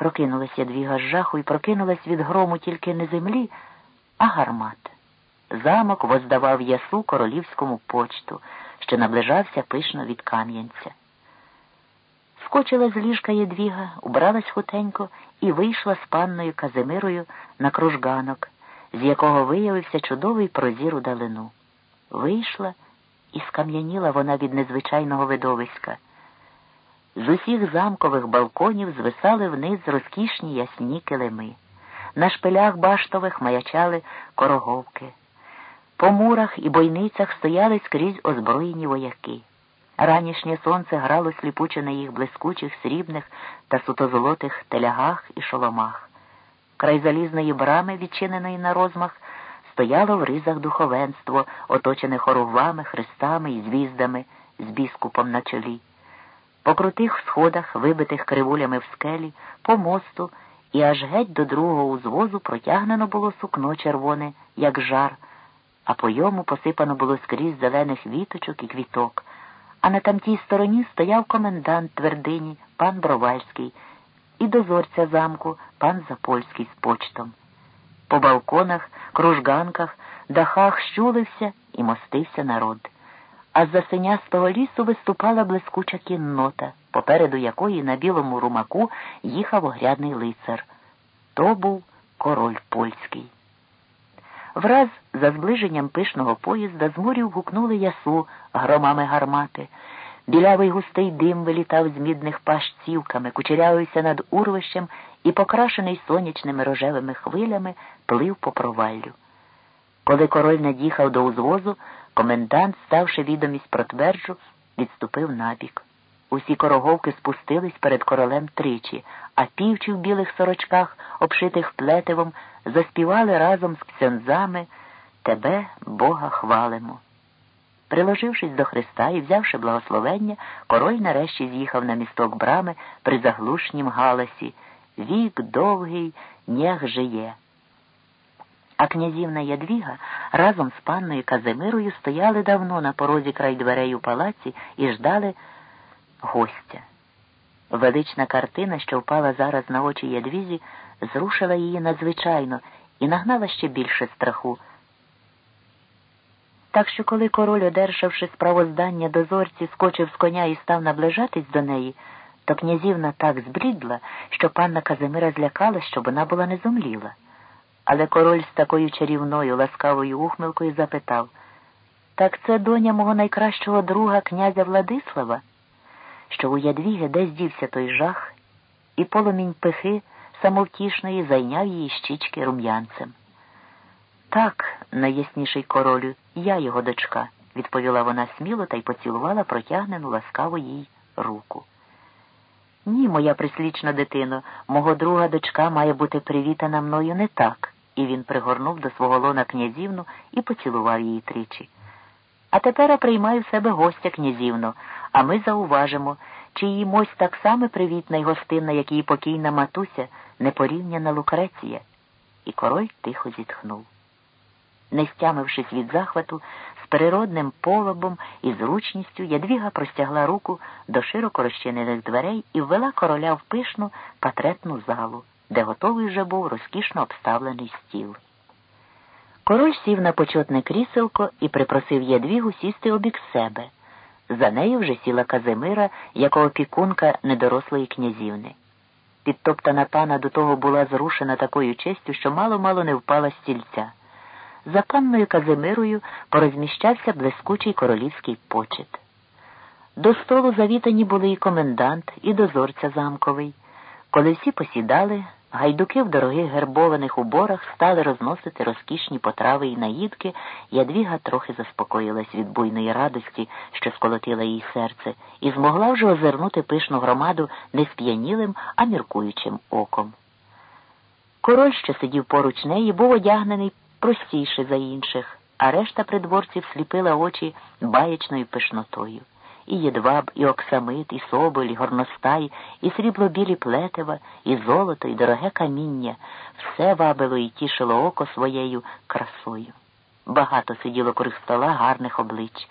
Прокинулась ядвіга з жаху і прокинулась від грому тільки не землі, а гармат. Замок воздавав ясу королівському почту, що наближався пишно від Кам'янця. Скочила з ліжка єдвіга, убралась хутенько і вийшла з панною Казимирою на кружганок, з якого виявився чудовий прозір у далину. Вийшла і скам'яніла вона від незвичайного видовиська. З усіх замкових балконів звисали вниз розкішні ясні килими. На шпилях баштових маячали короговки. По мурах і бойницях стояли скрізь озброєні вояки. Ранішнє сонце грало сліпуче на їх блискучих, срібних та сутозолотих телягах і шоломах. Край залізної брами, відчиненої на розмах, стояло в ризах духовенство, оточене хоругвами, хрестами і звіздами з біскупом на чолі. По крутих сходах, вибитих кривулями в скелі, по мосту, і аж геть до другого узвозу протягнено було сукно червоне, як жар, а по йому посипано було скрізь зелених віточок і квіток. А на тамтій стороні стояв комендант твердині, пан Бровальський, і дозорця замку, пан Запольський з почтом. По балконах, кружганках, дахах щулився і мостився народ. А з-за синястого лісу виступала блискуча кіннота, попереду якої на білому румаку їхав огрядний лицар. То був король польський. Враз за зближенням пишного поїзда з морів гукнули ясу громами гармати. Білявий густий дим вилітав з мідних пащ цівками, кучерявився над урвищем і, покрашений сонячними рожевими хвилями, плив по проваллю. Коли король над'їхав до узвозу, комендант, ставши відомість про тверджу, відступив набік. Усі короговки спустились перед королем тричі, а півчі в білих сорочках, обшитих плетивом, заспівали разом з ксьонзами Тебе, Бога, хвалимо. Приложившись до Христа і взявши благословення, король нарешті з'їхав на місток брами при заглушнім галасі Вік довгий, нєг жиє. А князівна Ядвіга разом з панною Казимирою стояли давно на порозі край дверей у палаці і ждали гостя. Велична картина, що впала зараз на очі Ядвізі, зрушила її надзвичайно і нагнала ще більше страху. Так що, коли король, одержавши справоздання дозорці, скочив з коня і став наближатись до неї, то князівна так зблідла, що панна Казимира злякалась, щоб вона була не зумліла. Але король з такою чарівною ласкавою ухмилкою запитав Так це доня мого найкращого друга князя Владислава, що у Ядвіги десь дівся той жах, і полумінь пихи самовтішної зайняв її щічки рум'янцем. Так, найясніший королю, я його дочка, відповіла вона сміло та й поцілувала протягнену ласкаво їй руку. Ні, моя прислічна дитино, мого друга дочка має бути привітана мною не так, і він пригорнув до свого лона князівну і поцілував її тричі. А тепер приймаю в себе гостя князівно, а ми зауважимо, чи її мось так само привітна й гостинна, як її покійна матуся, непорівняна Лукреція. І король тихо зітхнув не стямившись від захвату, з переродним полобом і зручністю ядвіга простягла руку до широко розчинених дверей і ввела короля в пишну патретну залу, де готовий вже був розкішно обставлений стіл. Король сів на почотне кріселко і припросив ядвігу сісти обік себе. За нею вже сіла Казимира, як опікунка недорослої князівни. Підтоптана пана до того була зрушена такою честю, що мало мало не впала стільця. За панною Казимирою порозміщався блискучий королівський почет. До столу завітані були і комендант, і дозорця замковий. Коли всі посідали, гайдуки в дорогих гербованих уборах стали розносити розкішні потрави і наїдки, ядвіга трохи заспокоїлась від буйної радості, що сколотила їй серце, і змогла вже озирнути пишну громаду не сп'янілим, а міркуючим оком. Король, що сидів поруч неї, був одягнений простіше за інших, а решта придворців сліпила очі баячною пишнотою. І єдваб, і оксамит, і соболь, і горностай, і срібло-білі плетева, і золото, і дороге каміння все вабило і тішило око своєю красою. Багато сиділо круг стола гарних облич,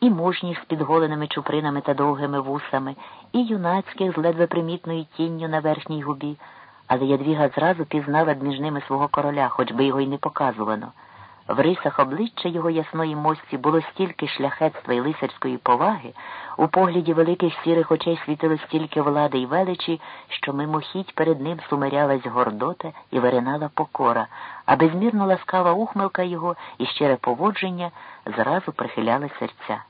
і мужніх з підголеними чупринами та довгими вусами, і юнацьких з ледве примітною тінню на верхній губі, але Ядвіга зразу пізнала між ними свого короля, хоч би його й не показувано. В рисах обличчя його ясної мості було стільки шляхетства і лицарської поваги, у погляді великих сірих очей світило стільки влади й величі, що мимохідь перед ним сумирялась гордота і виринала покора, а безмірно ласкава ухмилка його і щире поводження зразу прихиляли серця.